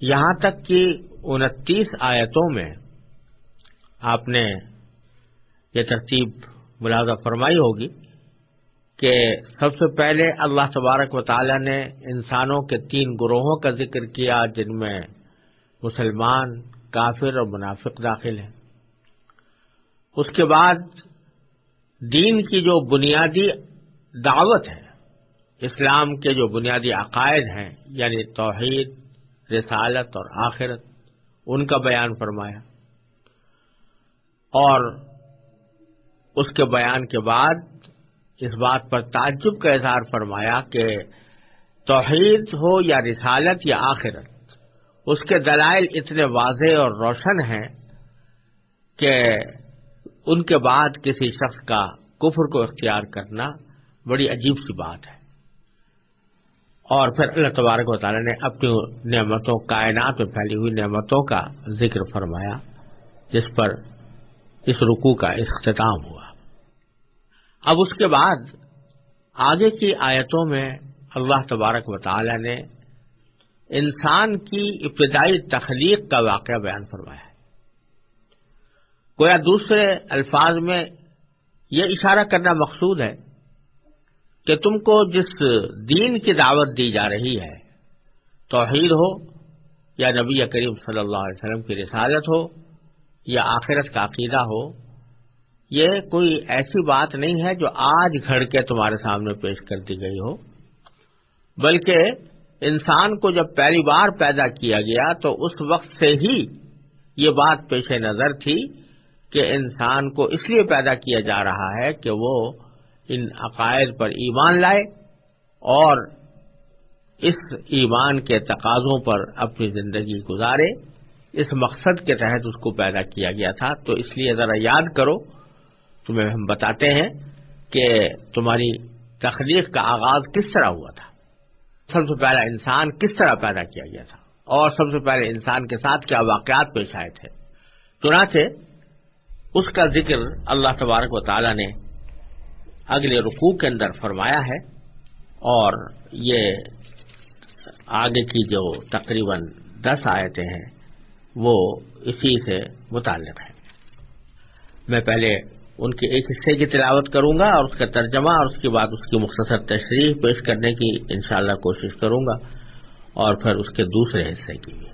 یہاں تک کہ انتیس آیتوں میں آپ نے یہ ترتیب ملازہ فرمائی ہوگی کہ سب سے پہلے اللہ تبارک و تعالی نے انسانوں کے تین گروہوں کا ذکر کیا جن میں مسلمان، کافر اور منافق داخل ہیں۔ اس کے بعد دین کی جو بنیادی دعوت ہے، اسلام کے جو بنیادی عقائد ہیں یعنی توحید رسالت اور آخرت، ان کا بیان فرمایا۔ اور اس کے بیان کے بعد اس بات پر تعجب کا اظہار فرمایا کہ توحید ہو یا رسالت یا آخرت، اس کے دلائل اتنے واضح اور روشن ہیں کہ ان کے بعد کسی شخص کا کفر کو اختیار کرنا بڑی عجیب سی بات ہے۔ اور پھر اللہ تبارک و تعالیٰ نے اپنی نعمتوں، کائنات میں پھیلی ہوئی نعمتوں کا ذکر فرمایا، جس پر اس رکو کا اختتام ہوا۔ اب اس کے بعد آگے کی آیتوں میں اللہ تبارک و تعالی نے انسان کی ابتدائی تخلیق کا واقعہ بیان فرمایا۔ ہے گویا دوسرے الفاظ میں یہ اشارہ کرنا مقصود ہے کہ تم کو جس دین کی دعوت دی جا رہی ہے، توحید ہو یا نبی کریم صلی اللہ علیہ وسلم کی رسالت ہو یا آخرت کا عقیدہ ہو، یہ کوئی ایسی بات نہیں ہے جو آج گھڑ کے تمہارے سامنے پیش کر دی گئی ہو۔ بلکہ انسان کو جب پہلی بار پیدا کیا گیا تو اس وقت سے ہی یہ بات پیش نظر تھی کہ انسان کو اس لیے پیدا کیا جا رہا ہے کہ وہ ان عقائد پر ایمان لائے اور اس ایمان کے تقاضوں پر اپنی زندگی گزارے۔ اس مقصد کے تحت اس کو پیدا کیا گیا تھا۔ تو اس لیے ذرا یاد کرو، تمہیں ہم بتاتے ہیں کہ تمہاری تخلیق کا آغاز کس طرح ہوا تھا۔ سب سے پہلا انسان کس طرح پیدا کیا گیا تھا اور سب سے پہلے انسان کے ساتھ کیا واقعات پیش آئے تھے۔ چنانچہ اس کا ذکر اللہ تبارک و تعالی نے اگلے رقوع کے اندر فرمایا ہے اور یہ آگے کی جو تقریباً دس آیتیں ہیں، وہ اسی سے متعلق ہیں۔ میں پہلے ان کے ایک حصے کی تلاوت کروں گا اور اس کا ترجمہ اور اس کے بعد اس کی مختصر تشریح پیش کرنے کی انشاءاللہ کوشش کروں گا اور پھر اس کے دوسرے حصے کی۔ بھی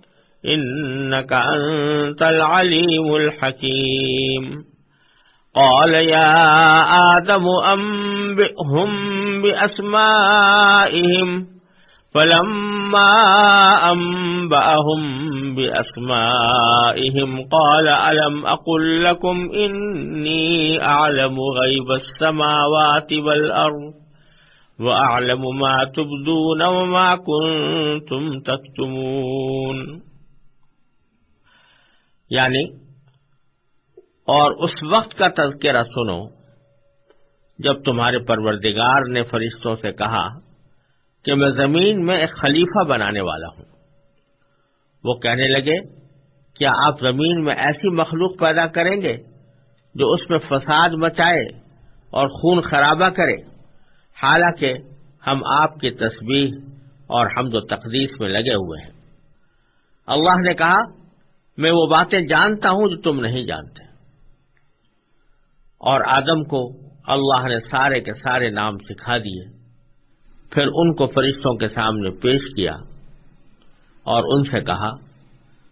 إنك أنت العليم الحكيم. قال يا آدم أنبئهم بأسمائهم. فلما أنبأهم بأسمائهم قال ألم أقل لكم إني أعلم غيب السماوات والأرض وأعلم ما تبدون وما كنتم تكتمون. یعنی اور اس وقت کا تذکرہ سنو جب تمہارے پروردگار نے فرشتوں سے کہا کہ میں زمین میں ایک خلیفہ بنانے والا ہوں۔ وہ کہنے لگے، کیا آپ زمین میں ایسی مخلوق پیدا کریں گے جو اس میں فساد مچائے اور خون خرابہ کرے؟ حالانکہ ہم آپ کی تسبیح اور حمد و تقدیس میں لگے ہوئے ہیں۔ اللہ نے کہا میں وہ باتیں جانتا ہوں جو تم نہیں جانتے۔ اور آدم کو اللہ نے سارے کے سارے نام سکھا دیے۔ پھر ان کو فرشتوں کے سامنے پیش کیا اور ان سے کہا،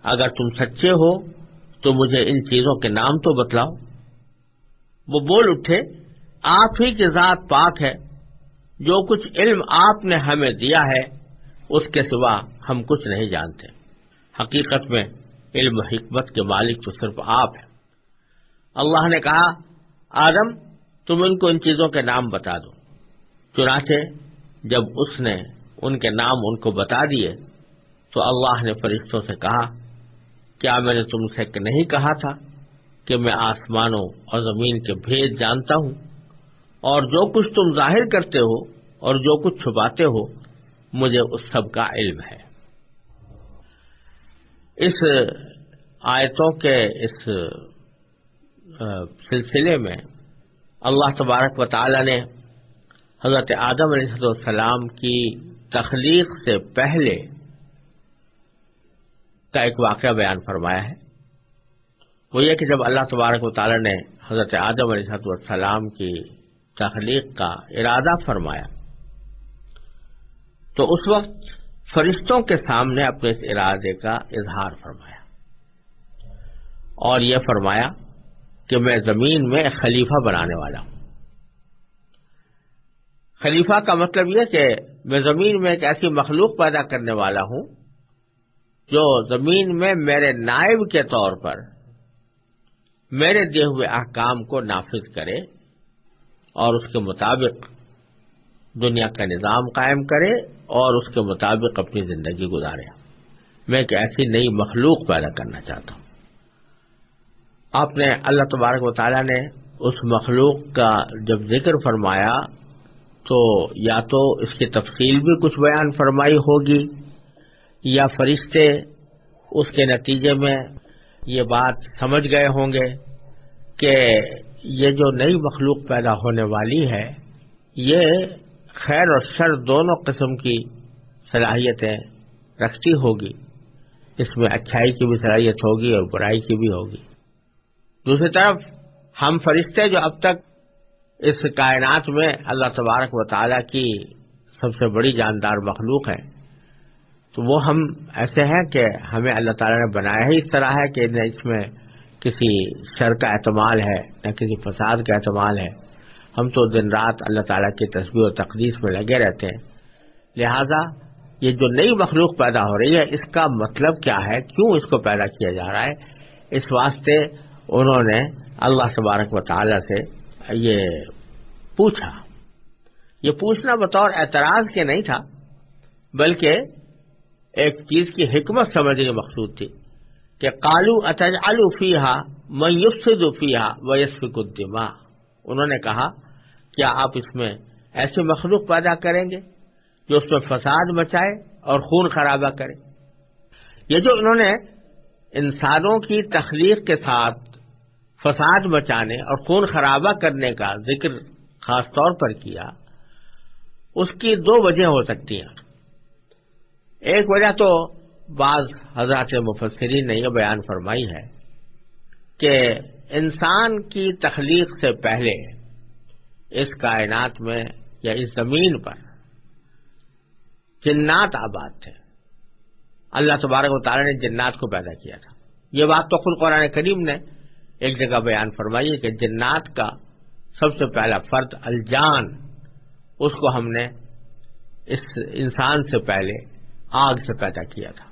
اگر تم سچے ہو تو مجھے ان چیزوں کے نام تو بتلاؤ۔ وہ بول اٹھے، آپ ہی کی ذات پاک ہے، جو کچھ علم آپ نے ہمیں دیا ہے، اس کے سوا ہم کچھ نہیں جانتے۔ حقیقت میں علم و حکمت کے مالک تو صرف آپ ہیں۔ اللہ نے کہا، آدم، تم ان کو ان چیزوں کے نام بتا دو۔ چنانچہ، جب اس نے ان کے نام ان کو بتا دیے، تو اللہ نے فرشتوں سے کہا، کیا میں نے تم سے نہیں کہا تھا کہ میں آسمانوں اور زمین کے بھید جانتا ہوں؟ اور جو کچھ تم ظاہر کرتے ہو اور جو کچھ چھپاتے ہو، مجھے اس سب کا علم ہے۔ اس آیتوں کے اس سلسلے میں اللہ تبارک و تعالی نے حضرت آدم علیہ السلام کی تخلیق سے پہلے کا ایک واقعہ بیان فرمایا ہے۔ وہ یہ کہ جب اللہ تبارک و تعالی نے حضرت آدم علیہ السلام کی تخلیق کا ارادہ فرمایا تو اس وقت فرشتوں کے سامنے اپنے اس ارادے کا اظہار فرمایا۔ اور یہ فرمایا کہ میں زمین میں ایک خلیفہ بنانے والا ہوں۔ خلیفہ کا مطلب یہ کہ میں زمین میں ایک ایسی مخلوق پیدا کرنے والا ہوں جو زمین میں میرے نائب کے طور پر میرے دیے ہوئے احکام کو نافذ کرے اور اس کے مطابق دنیا کا نظام قائم کرے اور اس کے مطابق اپنی زندگی گزارے۔ میں ایک ایسی نئی مخلوق پیدا کرنا چاہتا ہوں۔ آپ نے اللہ تبارک و تعالیٰ نے اس مخلوق کا جب ذکر فرمایا تو یا تو اس کی تفصیل بھی کچھ بیان فرمائی ہوگی یا فرشتے اس کے نتیجے میں یہ بات سمجھ گئے ہوں گے کہ یہ جو نئی مخلوق پیدا ہونے والی ہے، یہ خیر اور شر دونوں قسم کی صلاحیتیں رکھتی ہوگی۔ اس میں اچھائی کی بھی صلاحیت ہوگی اور برائی کی بھی ہوگی۔ دوسری طرف، ہم فرشتے جو اب تک اس کائنات میں اللہ تبارک و تعالی کی سب سے بڑی جاندار مخلوق ہے تو وہ ہم ایسے ہیں کہ ہمیں اللہ تعالیٰ نے بنایا ہی اس طرح ہے کہ اس میں کسی شر کا اعتماد ہے، نہ کسی فساد کا اعتماد ہے۔ ہم تو دن رات اللہ تعالیٰ کی تصویر و تقدیس میں لگے رہتے ہیں۔ لہذا یہ جو نئی مخلوق پیدا ہو رہی ہے، اس کا مطلب کیا ہے؟ کیوں اس کو پیدا کیا جا رہا ہے؟ اس واسطے انہوں نے اللہ تبارک و تعالی سے یہ پوچھا۔ یہ پوچھنا بطور اعتراض کے نہیں تھا، بلکہ ایک چیز کی حکمت سمجھنے کی مقصود تھی کہ کالو اطج الفیحا میوسد فیحا ویسفک الدما انہوں نے کہا، کیا آپ اس میں ایسی مخلوق پیدا کریں گے جو اس میں فساد مچائے اور خون خرابہ کرے؟ یہ جو انہوں نے انسانوں کی تخلیق کے ساتھ فساد مچانے اور خون خرابہ کرنے کا ذکر خاص طور پر کیا، اس کی دو وجہ ہو سکتی ہیں۔ ایک وجہ تو بعض حضرات مفسرین نے یہ بیان فرمائی ہے کہ انسان کی تخلیق سے پہلے اس کائنات میں یا اس زمین پر جنات آباد تھے۔ اللہ تبارک و تعالی نے جنات کو پیدا کیا تھا۔ یہ بات تو خود قرآن کریم نے ایک جگہ بیان فرمائی ہے کہ جنات کا سب سے پہلا فرد الجان، اس کو ہم نے اس انسان سے پہلے آگ سے پیدا کیا تھا۔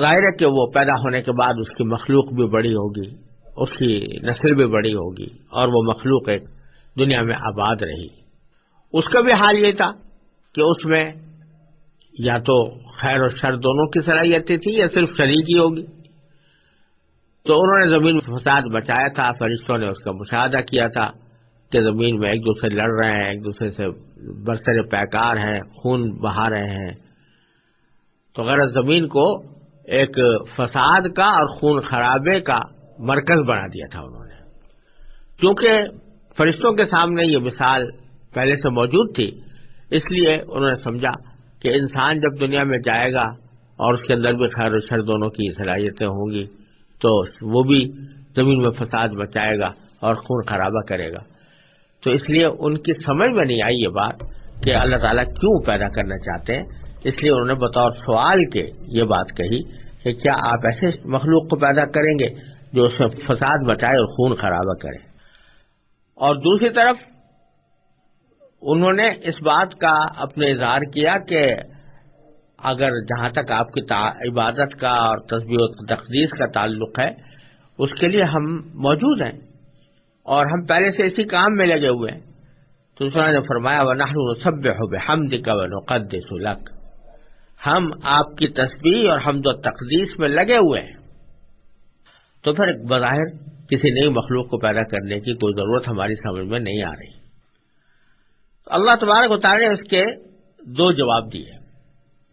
ظاہر ہے کہ وہ پیدا ہونے کے بعد اس کی مخلوق بھی بڑی ہوگی۔ اس کی نسل بھی بڑی ہوگی اور وہ مخلوق ایک دنیا میں آباد رہی۔ اس کا بھی حال یہ تھا کہ اس میں یا تو خیر اور شر دونوں کی صلاحیتیں تھیں یا صرف شریک ہی ہوگی۔ تو انہوں نے زمین میں فساد بچایا تھا، فرشتوں نے اس کا مشاہدہ کیا تھا کہ زمین میں ایک دوسرے لڑ رہے ہیں، ایک دوسرے سے برسر پیکار ہیں، خون بہا رہے ہیں۔ تو غرض زمین کو ایک فساد کا اور خون خرابے کا مرکز بنا دیا تھا انہوں نے۔ کیونکہ فرشتوں کے سامنے یہ مثال پہلے سے موجود تھی، اس لیے انہوں نے سمجھا کہ انسان جب دنیا میں جائے گا اور اس کے اندر بھی خیر و شر دونوں کی صلاحیتیں ہوں گی، تو وہ بھی زمین میں فساد بچائے گا اور خون خرابہ کرے گا۔ تو اس لیے ان کی سمجھ میں نہیں آئی یہ بات کہ اللہ تعالیٰ کیوں پیدا کرنا چاہتے ہیں۔ اس لیے انہوں نے بطور سوال کے یہ بات کہی کہ کیا آپ ایسے مخلوق کو پیدا کریں گے جو فساد بچائے اور خون خرابہ کرے۔ اور دوسری طرف انہوں نے اس بات کا اپنے اظہار کیا کہ اگر جہاں تک آپ کی عبادت کا اور تصویر و تقدیس کا تعلق ہے، اس کے لیے ہم موجود ہیں۔ اور ہم پہلے سے اسی کام میں لگے ہوئے ہیں۔ تو اس نے فرمایا وہ نہرو سب ہو ہم دکھ سلک ہم آپ کی تصویر اور حمد و تقدیس میں لگے ہوئے ہیں۔ تو پھر بظاہر کسی نئی مخلوق کو پیدا کرنے کی کوئی ضرورت ہماری سمجھ میں نہیں آ رہی۔ اللہ تبارک تعالیٰ نے اس کے دو جواب دیے۔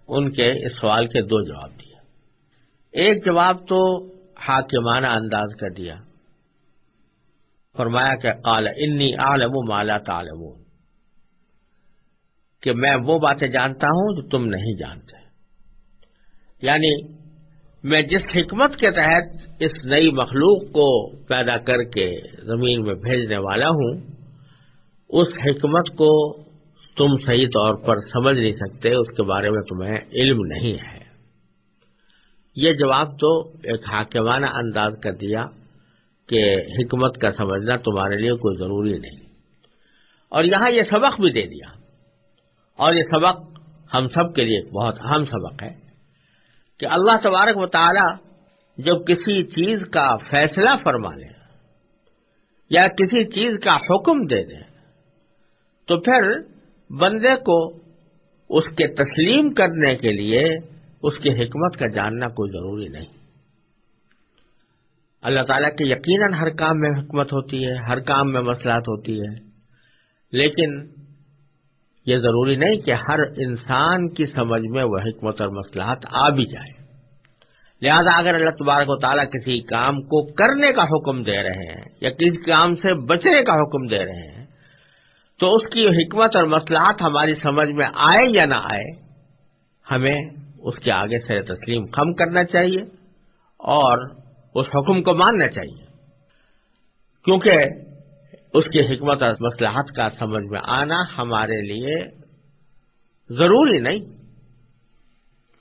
ان کے اس سوال کے دو جواب دیے۔ ایک جواب تو حاکمانہ انداز کا دیا۔ فرمایا کہ قال، انی عالم مالا تعلم کہ میں وہ باتیں جانتا ہوں جو تم نہیں جانتے۔ یعنی میں جس حکمت کے تحت اس نئی مخلوق کو پیدا کر کے زمین میں بھیجنے والا ہوں، اس حکمت کو تم صحیح طور پر سمجھ نہیں سکتے، اس کے بارے میں تمہیں علم نہیں ہے۔ یہ جواب تو ایک حاکمانہ انداز کر دیا کہ حکمت کا سمجھنا تمہارے لیے کوئی ضروری نہیں۔ اور یہاں یہ سبق بھی دے دیا۔ اور یہ سبق ہم سب کے لیے بہت اہم سبق ہے۔ کہ اللہ تبارک و تعالی جب کسی چیز کا فیصلہ فرما لے یا کسی چیز کا حکم دے دے، تو پھر بندے کو اس کے تسلیم کرنے کے لیے اس کی حکمت کا جاننا کوئی ضروری نہیں۔ اللہ تعالیٰ کے یقیناً ہر کام میں حکمت ہوتی ہے، ہر کام میں مسئلات ہوتی ہے، لیکن یہ ضروری نہیں کہ ہر انسان کی سمجھ میں وہ حکمت اور مسئلات آ بھی جائے۔ لہذا اگر اللہ تبارک و تعالیٰ کسی کام کو کرنے کا حکم دے رہے ہیں یا کسی کام سے بچنے کا حکم دے رہے ہیں، تو اس کی حکمت اور مسئلات ہماری سمجھ میں آئے یا نہ آئے، ہمیں اس کے آگے سے تسلیم کم کرنا چاہیے اور اس حکم کو ماننا چاہیے۔ کیونکہ اس کی حکمت اور مسلحت کا سمجھ میں آنا ہمارے لیے ضروری نہیں۔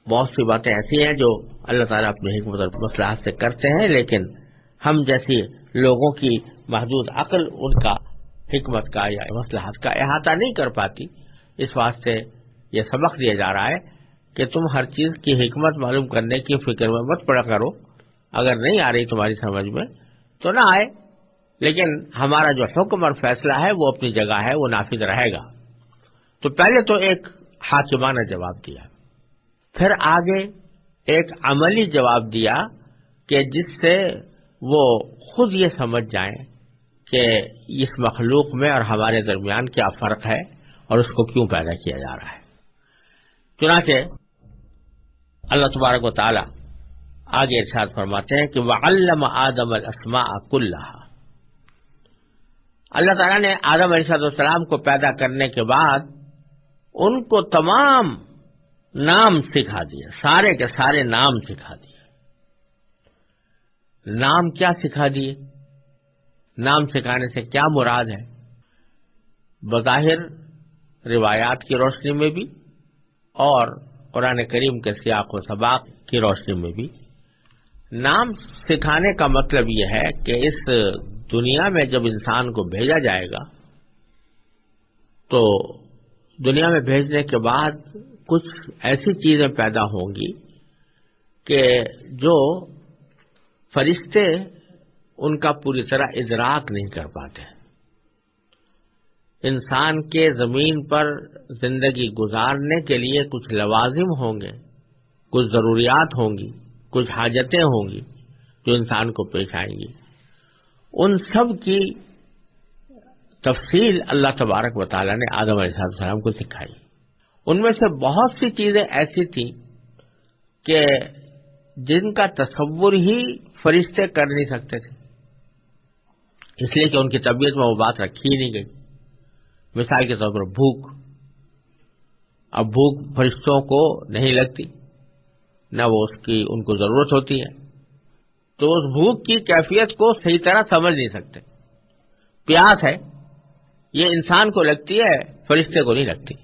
بہت سی باتیں ایسی ہیں جو اللہ تعالیٰ اپنی حکمت اور مسلحت سے کرتے ہیں، لیکن ہم جیسی لوگوں کی محدود عقل ان کا حکمت کا یا مسلحت کا احاطہ نہیں کر پاتی۔ اس واسطے یہ سبق دیا جا رہا ہے کہ تم ہر چیز کی حکمت معلوم کرنے کی فکر میں مت پڑا کرو۔ اگر نہیں آ رہی تمہاری سمجھ میں، تو نہ آئے۔ لیکن ہمارا جو حکم اور فیصلہ ہے وہ اپنی جگہ ہے، وہ نافذ رہے گا۔ تو پہلے تو ایک حاکمانہ جواب دیا۔ پھر آگے ایک عملی جواب دیا کہ جس سے وہ خود یہ سمجھ جائیں کہ اس مخلوق میں اور ہمارے درمیان کیا فرق ہے اور اس کو کیوں پیدا کیا جا رہا ہے۔ چنانچہ اللہ تبارک و تعالی آگے ارشاد فرماتے ہیں کہ وہ علم آدم السما اللہ اللہ تعالیٰ نے آدم علیہ السلام کو پیدا کرنے کے بعد ان کو تمام نام سکھا دیا، سارے کے سارے نام سکھا دیے نام کیا سکھا دیے؟ نام سکھانے سے کیا مراد ہے؟ بظاہر روایات کی روشنی میں بھی اور قرآن کریم کے سیاق و سباق کی روشنی میں بھی۔ نام سکھانے کا مطلب یہ ہے کہ اس دنیا میں جب انسان کو بھیجا جائے گا، تو دنیا میں بھیجنے کے بعد کچھ ایسی چیزیں پیدا ہوں گی کہ جو فرشتے ان کا پوری طرح ادراک نہیں کر پاتے۔ انسان کے زمین پر زندگی گزارنے کے لیے کچھ لوازم ہوں گے، کچھ ضروریات ہوں گی، کچھ حاجتیں ہوں گی جو انسان کو پیش آئیں گی۔ ان سب کی تفصیل اللہ تبارک و تعالیٰ نے آدم علیہ السلام کو سکھائی۔ ان میں سے بہت سی چیزیں ایسی تھیں کہ جن کا تصور ہی فرشتے کر نہیں سکتے تھے۔ اس لیے کہ ان کی طبیعت میں وہ بات رکھی ہی نہیں گئی۔ مثال کے طور پر بھوک۔ اب بھوک فرشتوں کو نہیں لگتی، نہ وہ اس کی، ان کو ضرورت ہوتی ہے۔ تو اس بھوک کی کیفیت کو صحیح طرح سمجھ نہیں سکتے۔ پیاس ہے، یہ انسان کو لگتی ہے، فرشتے کو نہیں لگتی۔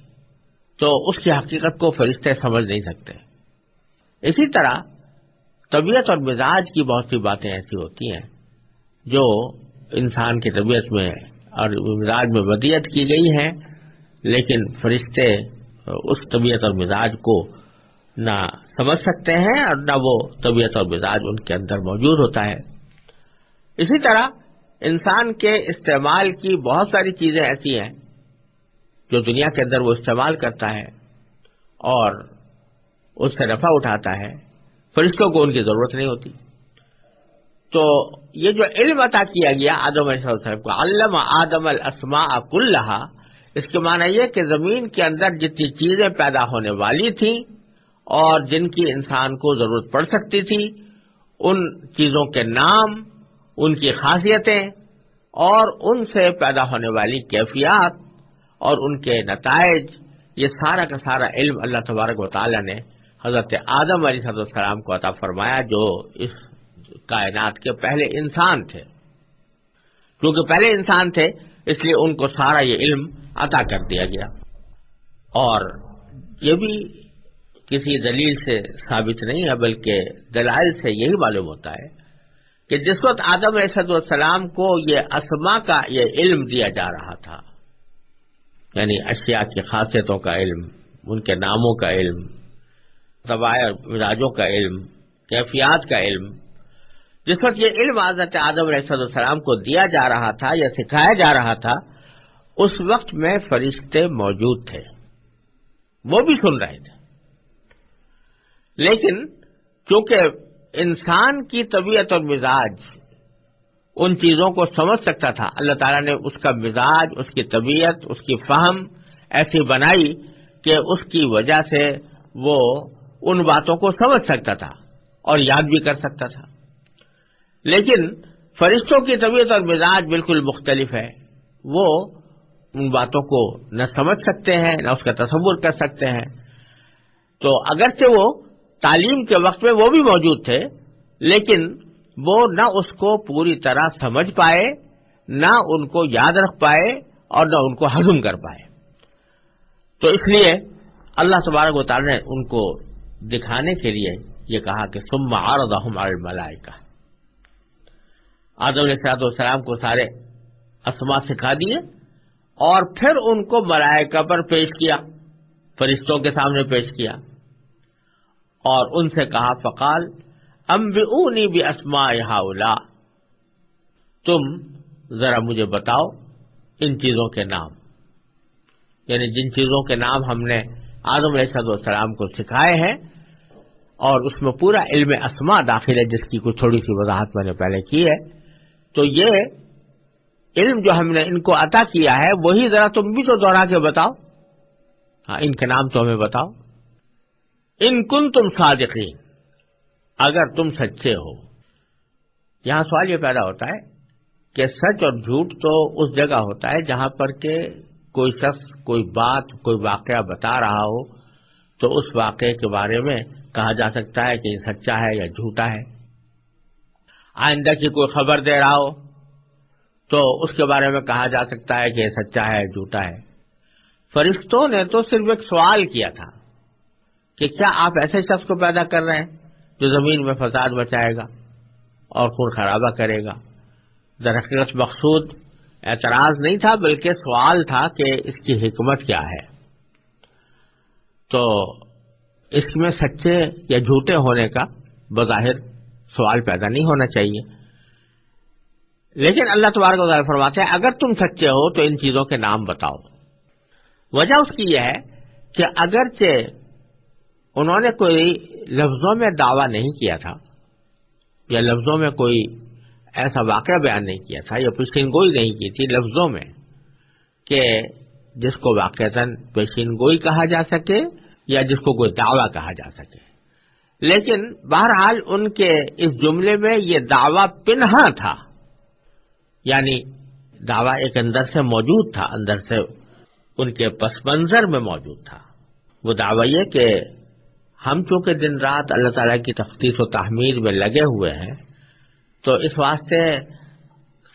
تو اس کی حقیقت کو فرشتے سمجھ نہیں سکتے۔ اسی طرح طبیعت اور مزاج کی بہت سی باتیں ایسی ہوتی ہیں جو انسان کی طبیعت میں اور مزاج میں ودیت کی گئی ہیں، لیکن فرشتے اس طبیعت اور مزاج کو نہ سمجھ سکتے ہیں اور نہ وہ طبیعت اور مزاج ان کے اندر موجود ہوتا ہے۔ اسی طرح انسان کے استعمال کی بہت ساری چیزیں ایسی ہیں جو دنیا کے اندر وہ استعمال کرتا ہے اور اس سے نفع اٹھاتا ہے۔ فرشتوں کو ان کی ضرورت نہیں ہوتی۔ تو یہ جو علم عطا کیا گیا آدم علیہ السلام کو، علم آدم الاسماء کلہا اس کے معنی یہ کہ زمین کے اندر جتنی چیزیں پیدا ہونے والی تھیں اور جن کی انسان کو ضرورت پڑ سکتی تھی، ان چیزوں کے نام، ان کی خاصیتیں اور ان سے پیدا ہونے والی کیفیات اور ان کے نتائج، یہ سارا کا سارا علم اللہ تبارک و تعالی نے حضرت آدم علیہ صد السلام کو عطا فرمایا، جو اس کائنات کے پہلے انسان تھے۔ کیونکہ پہلے انسان تھے، اس لیے ان کو سارا یہ علم عطا کر دیا گیا۔ اور یہ بھی کسی دلیل سے ثابت نہیں ہے، بلکہ دلائل سے یہی معلوم ہوتا ہے کہ جس وقت آدم علیہ السلام کو یہ اسما کا یہ علم دیا جا رہا تھا یعنی اشیاء کی خاصیتوں کا علم، ان کے ناموں کا علم طباع مزاجوں کا علم، کیفیات کا علم، جس وقت یہ علم حضرت آدم علیہ السلام کو دیا جا رہا تھا یا سکھایا جا رہا تھا، اس وقت میں فرشتے موجود تھے، وہ بھی سن رہے تھے۔ لیکن چونکہ انسان کی طبیعت اور مزاج ان چیزوں کو سمجھ سکتا تھا، اللہ تعالیٰ نے اس کا مزاج، اس کی طبیعت، اس کی فہم ایسی بنائی کہ اس کی وجہ سے وہ ان باتوں کو سمجھ سکتا تھا اور یاد بھی کر سکتا تھا۔ لیکن فرشتوں کی طبیعت اور مزاج بالکل مختلف ہے۔ وہ ان باتوں کو نہ سمجھ سکتے ہیں، نہ اس کا تصور کر سکتے ہیں۔ تو اگرچہ وہ تعلیم کے وقت میں وہ بھی موجود تھے، لیکن وہ نہ اس کو پوری طرح سمجھ پائے، نہ ان کو یاد رکھ پائے اور نہ ان کو ہضم کر پائے۔ تو اس لیے اللہ تبارک و تعالی نے ان کو دکھانے کے لیے یہ کہا کہ سم آردہم الملائکہ۔ کا آدم علیہ السلام کو سارے اسما سکھا دیے اور پھر ان کو ملائکہ پر پیش کیا، فرشتوں کے سامنے پیش کیا۔ اور ان سے کہا، فقال ام بھی بھی اسما تم ذرا مجھے بتاؤ ان چیزوں کے نام۔ یعنی جن چیزوں کے نام ہم نے آدم علیہ السلام کو سکھائے ہیں، اور اس میں پورا علم اسما داخل ہے، جس کی کچھ تھوڑی سی وضاحت میں نے پہلے کی ہے۔ تو یہ علم جو ہم نے ان کو عطا کیا ہے، وہی ذرا تم بھی تو دوہرا کے بتاؤ۔ ہاں ان کے نام تو ہمیں بتاؤ۔ ان کن تم صادقین۔ اگر تم سچے ہو۔ یہاں سوال یہ پیدا ہوتا ہے کہ سچ اور جھوٹ تو اس جگہ ہوتا ہے جہاں پر کہ کوئی شخص، کوئی بات، کوئی واقعہ بتا رہا ہو تو اس واقعے کے بارے میں کہا جا سکتا ہے کہ یہ سچا ہے یا جھوٹا ہے۔ آئندہ کی کوئی خبر دے رہا ہو تو اس کے بارے میں کہا جا سکتا ہے کہ یہ سچا ہے جھوٹا ہے۔ فرشتوں نے تو صرف ایک سوال کیا تھا۔ کہ کیا آپ ایسے شخص کو پیدا کر رہے ہیں جو زمین میں فساد بچائے گا اور خون خرابہ کرے گا؟ درخت مقصود اعتراض نہیں تھا، بلکہ سوال تھا کہ اس کی حکمت کیا ہے۔ تو اس میں سچے یا جھوٹے ہونے کا بظاہر سوال پیدا نہیں ہونا چاہیے۔ لیکن اللہ تبارک و فرماتے ہیں، اگر تم سچے ہو تو ان چیزوں کے نام بتاؤ۔ وجہ اس کی یہ ہے کہ اگرچہ انہوں نے کوئی لفظوں میں دعویٰ نہیں کیا تھا یا لفظوں میں کوئی ایسا واقعہ بیان نہیں کیا تھا یا پیشین گوئی نہیں کی تھی لفظوں میں کہ جس کو واقع پیشین گوئی کہا جا سکے یا جس کو کوئی دعویٰ کہا جا سکے۔ لیکن بہرحال ان کے اس جملے میں یہ دعویٰ پنہا تھا یعنی دعویٰ ایک اندر سے موجود تھا، اندر سے ان کے پس منظر میں موجود تھا۔ وہ دعویٰ یہ کہ ہم چونکہ دن رات اللہ تعالیٰ کی تفتیش و تحمیر میں لگے ہوئے ہیں، تو اس واسطے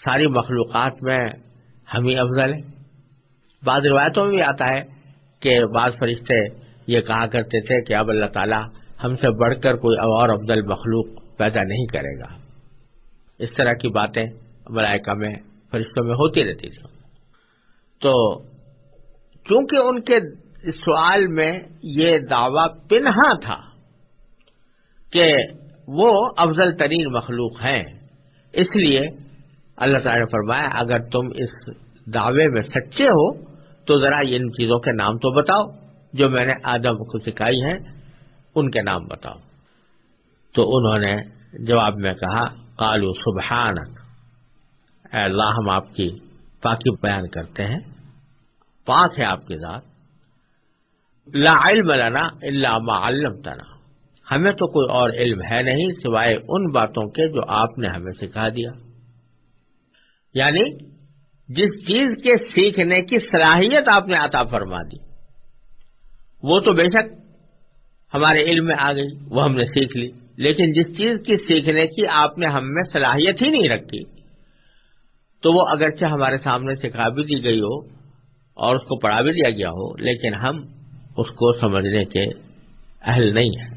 ساری مخلوقات میں ہم ہی افضل ہیں۔ بعض روایتوں میں بھی آتا ہے کہ بعض فرشتے یہ کہا کرتے تھے کہ اب اللہ تعالیٰ ہم سے بڑھ کر کوئی اور افضل مخلوق پیدا نہیں کرے گا۔ اس طرح کی باتیں ملائکہ میں، فرشتوں میں ہوتی رہتی تھی تو چونکہ ان کے سوال میں یہ دعویٰ پنہا تھا کہ وہ افضل ترین مخلوق ہیں۔ اس لیے اللہ تعالی نے فرمایا، اگر تم اس دعوے میں سچے ہو، تو ذرا ان چیزوں کے نام تو بتاؤ، جو میں نے آدم کو سکھائی ہیں، ان کے نام بتاؤ۔ تو انہوں نے جواب میں کہا کالو سبحانک۔ اے اللہ، ہم آپ کی پاکی بیان کرتے ہیں۔ پاک ہے آپ کی ذات۔ لا علم لنا الا ما علمتنا۔ ہمیں تو کوئی اور علم ہے نہیں سوائے ان باتوں کے جو آپ نے ہمیں سکھا دیا۔ یعنی جس چیز کے سیکھنے کی صلاحیت آپ نے عطا فرما دی۔ وہ تو بے شک ہمارے علم میں آ گئی، وہ ہم نے سیکھ لی۔ لیکن جس چیز کی سیکھنے کی آپ نے ہم میں صلاحیت ہی نہیں رکھی، تو وہ اگرچہ ہمارے سامنے سکھا بھی دی گئی ہو اور اس کو پڑھا بھی دیا گیا ہو، لیکن ہم اس کو سمجھنے کے اہل نہیں ہیں۔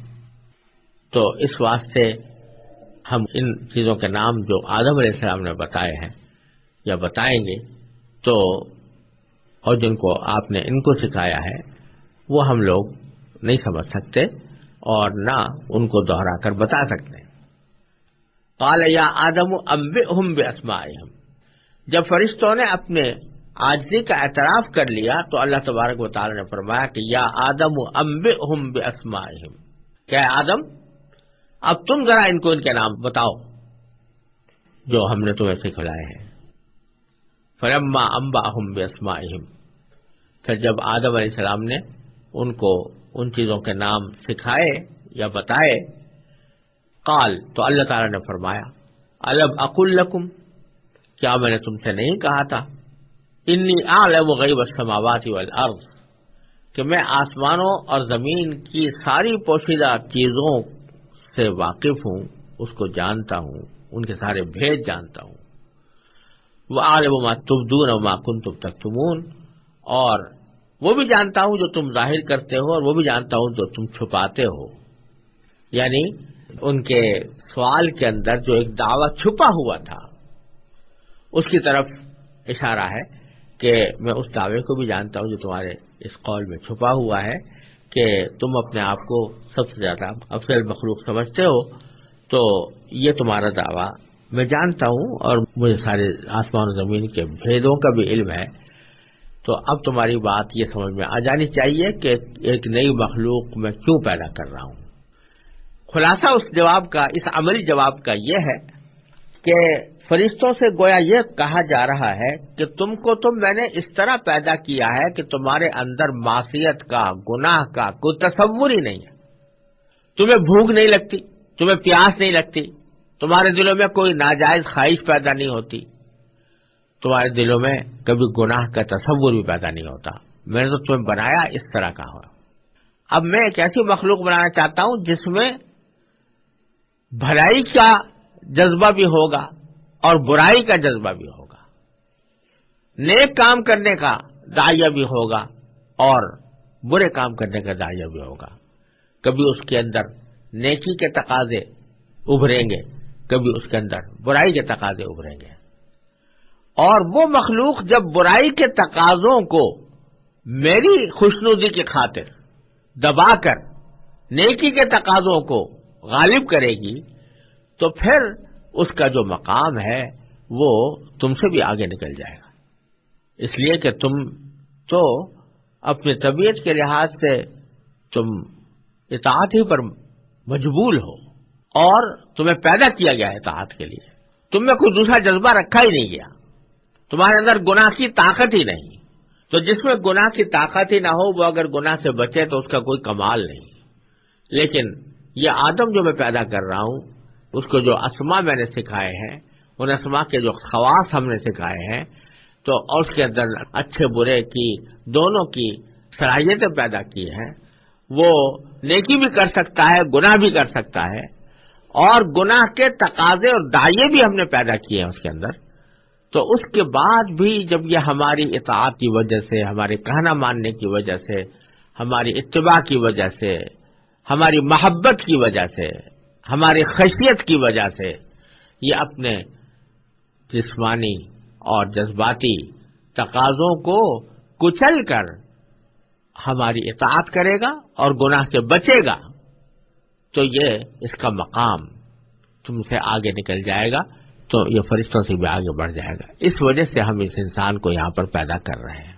تو اس واسطے ہم ان چیزوں کے نام جو آدم علیہ السلام نے بتائے ہیں یا بتائیں گے، تو اور جن کو آپ نے ان کو سکھایا ہے، وہ ہم لوگ نہیں سمجھ سکتے اور نہ ان کو دوہرا کر بتا سکتے قال یا آدم امب ہم بے جب فرشتوں نے اپنے آجزی کا اعتراف کر لیا تو اللہ تبارک و تعالی نے فرمایا کہ یا آدم امب ہم بے کیا آدم؟ اب تم ذرا ان کو ان کے نام بتاؤ جو ہم نے تمہیں سکھلائے ہیں۔ فرما امبا اہم بسما پھر جب آدم علیہ السلام نے ان کو ان چیزوں کے نام سکھائے یا بتائے، قال تو اللہ تعالی نے فرمایا الب الکم کیا میں نے تم سے نہیں کہا تھا؟ انی عالم غیب السماوات والارض، کہ میں آسمانوں اور زمین کی ساری پوشیدہ چیزوں سے واقف ہوں، اس کو جانتا ہوں، ان کے سارے بھید جانتا ہوں۔ وہ عالم ما تبدون وما کنتم تکتمون، اور وہ بھی جانتا ہوں جو تم ظاہر کرتے ہو، اور وہ بھی جانتا ہوں جو تم چھپاتے ہو۔ یعنی ان کے سوال کے اندر جو ایک دعوی چھپا ہوا تھا، اس کی طرف اشارہ ہے۔ کہ میں اس دعوے کو بھی جانتا ہوں جو تمہارے اس قول میں چھپا ہوا ہے کہ تم اپنے آپ کو سب سے زیادہ افضل مخلوق سمجھتے ہو، تو یہ تمہارا دعویٰ میں جانتا ہوں اور مجھے سارے آسمان و زمین کے بھیدوں کا بھی علم ہے۔ تو اب تمہاری بات یہ سمجھ میں آ جانی چاہیے کہ ایک نئی مخلوق میں کیوں پیدا کر رہا ہوں۔ خلاصہ اس جواب کا، اس عملی جواب کا یہ ہے کہ فرشتوں سے گویا یہ کہا جا رہا ہے کہ تم کو تو میں نے اس طرح پیدا کیا ہے کہ تمہارے اندر معصیت کا، گناہ کا کوئی تصور ہی نہیں ہے۔ تمہیں بھوک نہیں لگتی، تمہیں پیاس نہیں لگتی، تمہارے دلوں میں کوئی ناجائز خواہش پیدا نہیں ہوتی۔ تمہارے دلوں میں کبھی گناہ کا تصور بھی پیدا نہیں ہوتا۔ میں نے تو تمہیں بنایا اس طرح کا ہو اب میں ایک ایسی مخلوق بنانا چاہتا ہوں جس میں بھلائی کا جذبہ بھی ہوگا۔ اور برائی کا جذبہ بھی ہوگا۔ نیک کام کرنے کا دائیا بھی ہوگا اور برے کام کرنے کا دائیا بھی ہوگا۔ کبھی اس کے اندر نیکی کے تقاضے ابھریں گے، کبھی اس کے اندر برائی کے تقاضے ابھریں گے۔ اور وہ مخلوق جب برائی کے تقاضوں کو میری خوشنودی کی خاطر دبا کر نیکی کے تقاضوں کو غالب کرے گی، تو پھر اس کا جو مقام ہے، وہ تم سے بھی آگے نکل جائے گا۔ اس لیے کہ تم تو اپنی طبیعت کے لحاظ سے تم اطاعت ہی پر مجبول ہو، اور تمہیں پیدا کیا گیا ہے اطاعت کے لیے۔ تم میں کوئی دوسرا جذبہ رکھا ہی نہیں گیا۔ تمہارے اندر گناہ کی طاقت ہی نہیں۔ تو جس میں گناہ کی طاقت ہی نہ ہو، وہ اگر گناہ سے بچے تو اس کا کوئی کمال نہیں۔ لیکن یہ آدم جو میں پیدا کر رہا ہوں اس کو جو اسما میں نے سکھائے ہیں، ان اسما کے جو خواص ہم نے سکھائے ہیں، تو اس کے اندر اچھے برے کی، دونوں کی صلاحیتیں پیدا کی ہیں۔ وہ نیکی بھی کر سکتا ہے، گناہ بھی کر سکتا ہے، اور گناہ کے تقاضے اور دائیں بھی ہم نے پیدا کیے ہیں اس کے اندر۔ تو اس کے بعد بھی جب یہ ہماری اطاعت کی وجہ سے، ہمارے کہنا ماننے کی وجہ سے، ہماری اتباع کی وجہ سے، ہماری محبت کی وجہ سے ہماری خیشیت کی وجہ سے یہ اپنے جسمانی اور جذباتی تقاضوں کو کچل کر ہماری اطاعت کرے گا اور گناہ سے بچے گا، تو یہ اس کا مقام تم سے آگے نکل جائے گا، تو یہ فرشتوں سے بھی آگے بڑھ جائے گا۔ اس وجہ سے ہم اس انسان کو یہاں پر پیدا کر رہے ہیں۔